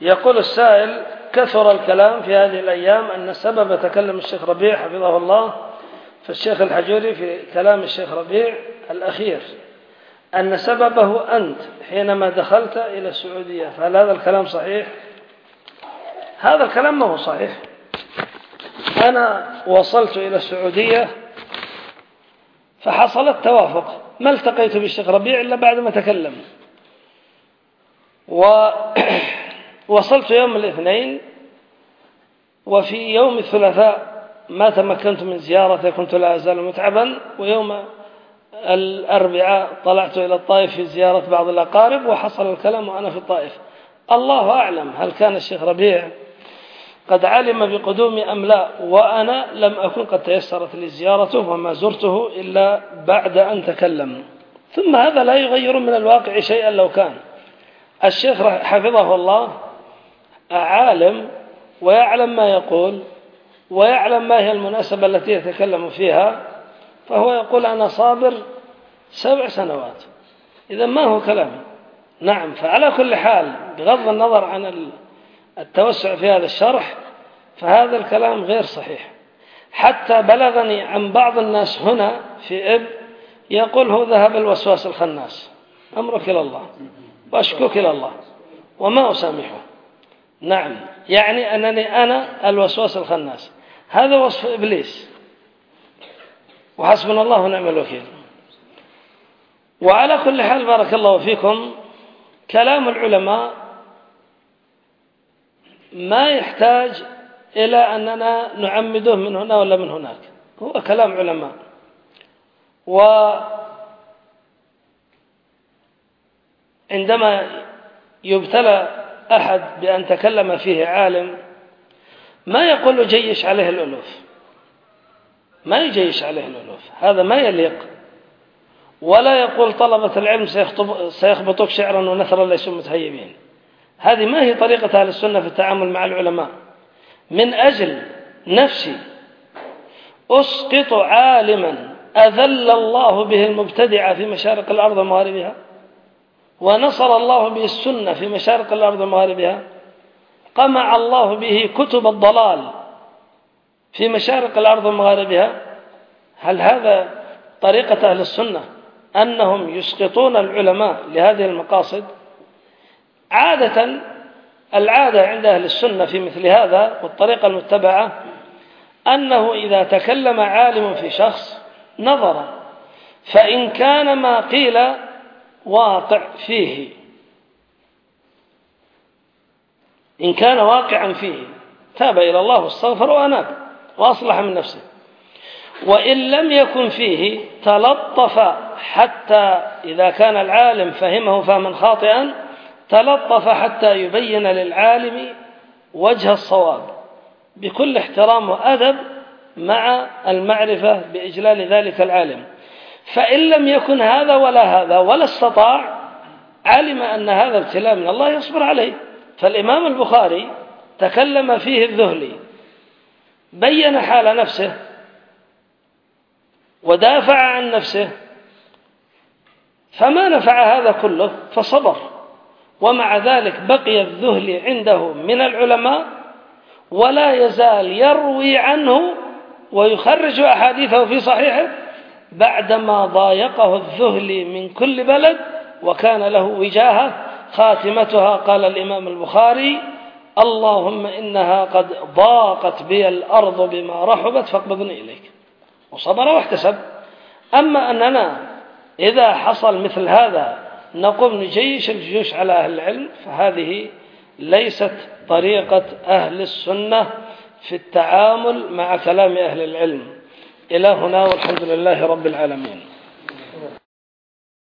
يقول السائل كثر الكلام في هذه الأيام أن سبب تكلم الشيخ ربيع حفظه الله في الشيخ الحجوري في كلام الشيخ ربيع الأخير أن سببه أنت حينما دخلت إلى السعودية فهل هذا الكلام صحيح؟ هذا الكلام ما هو صحيح أنا وصلت إلى السعودية فحصل التوافق ما التقيت بالشيخ ربيع إلا بعد ما تكلم ووصلت يوم الاثنين وفي يوم الثلاثاء ما تمكنت من زيارته كنت لا أزال متعبا ويوم الأربعاء طلعت إلى الطائف في زيارة بعض الأقارب وحصل الكلام وأنا في الطائف. الله أعلم هل كان الشيخ ربيع قد علم بقدومي أم لا وأنا لم أكن قد تيسرت لي زيارته وما زرته إلا بعد أن تكلم. ثم هذا لا يغير من الواقع شيئا لو كان. الشيخ حفظه الله. عالم ويعلم ما يقول ويعلم ما هي المناسبة التي يتكلم فيها فهو يقول أنا صابر سبع سنوات. إذا ما هو كلام؟ نعم فعلى كل حال بغض النظر عن التوسع في هذا الشرح فهذا الكلام غير صحيح. حتى بلغني عن بعض الناس هنا في إب يقول هو ذهب الوسواس الخناس. أمرك إلى الله. وأشكوك إلى الله. وما أسامحه. نعم. يعني أنني أنا الوسواس الخناس. هذا وصف إبليس. وحسبنا الله ونعم الوكيل. وعلى كل حال بارك الله فيكم. كلام العلماء ما يحتاج إلى أننا نعمده من هنا ولا من هناك. هو كلام علماء. وعندما يبتلى أحد بأن تكلم فيه عالم ما يقول جيش عليه الألوف ما يجيش عليه الألوف هذا ما يليق ولا يقول طلبة العلم سيخبطوك شعرا ونثرا ليسوا متهيبين هذه ما هي طريقة أهل السنة في التعامل مع العلماء من أجل نفسي أسقط عالما أذل الله به المبتدع في مشارق الأرض ومغاربها ونصر الله به السنة في مشارق الأرض ومغاربها قمع الله به كتب الضلال في مشارق الأرض ومغاربها هل هذا طريقة أهل السنة؟ أنهم يسقطون العلماء لهذه المقاصد. عادة العادة عند أهل السنة في مثل هذا والطريقة المتبعة أنه إذا تكلم عالم في شخص نظر فإن كان ما قيل واقع فيه. إن كان واقعا فيه تاب إلى الله واستغفر وأناب وأصلح من نفسه. وإن لم يكن فيه تلطف حتى إذا كان العالم فهمه فهما خاطئا تلطف حتى يبين للعالم وجه الصواب. بكل احترام وأدب مع المعرفة بإجلال ذلك العالم. فإن لم يكن هذا ولا هذا ولا استطاع علم أن هذا ابتلاء من الله يصبر عليه. فالإمام البخاري تكلم فيه الذهلي بين حال نفسه ودافع عن نفسه فما نفع هذا كله فصبر. ومع ذلك بقي الذهلي عنده من العلماء ولا يزال يروي عنه ويخرج أحاديثه في صحيحه بعدما ضايقه الذهلي من كل بلد وكان له وجاهة خاتمتها قال الإمام البخاري اللهم إنها قد ضاقت بي الأرض بما رحبت فاقبضني إليك. وصبر واحتسب. أما أننا إذا حصل مثل هذا نقوم نجيش الجيوش على أهل العلم فهذه ليست طريقة أهل السنة في التعامل مع كلام أهل العلم. إلى هنا والحمد لله رب العالمين.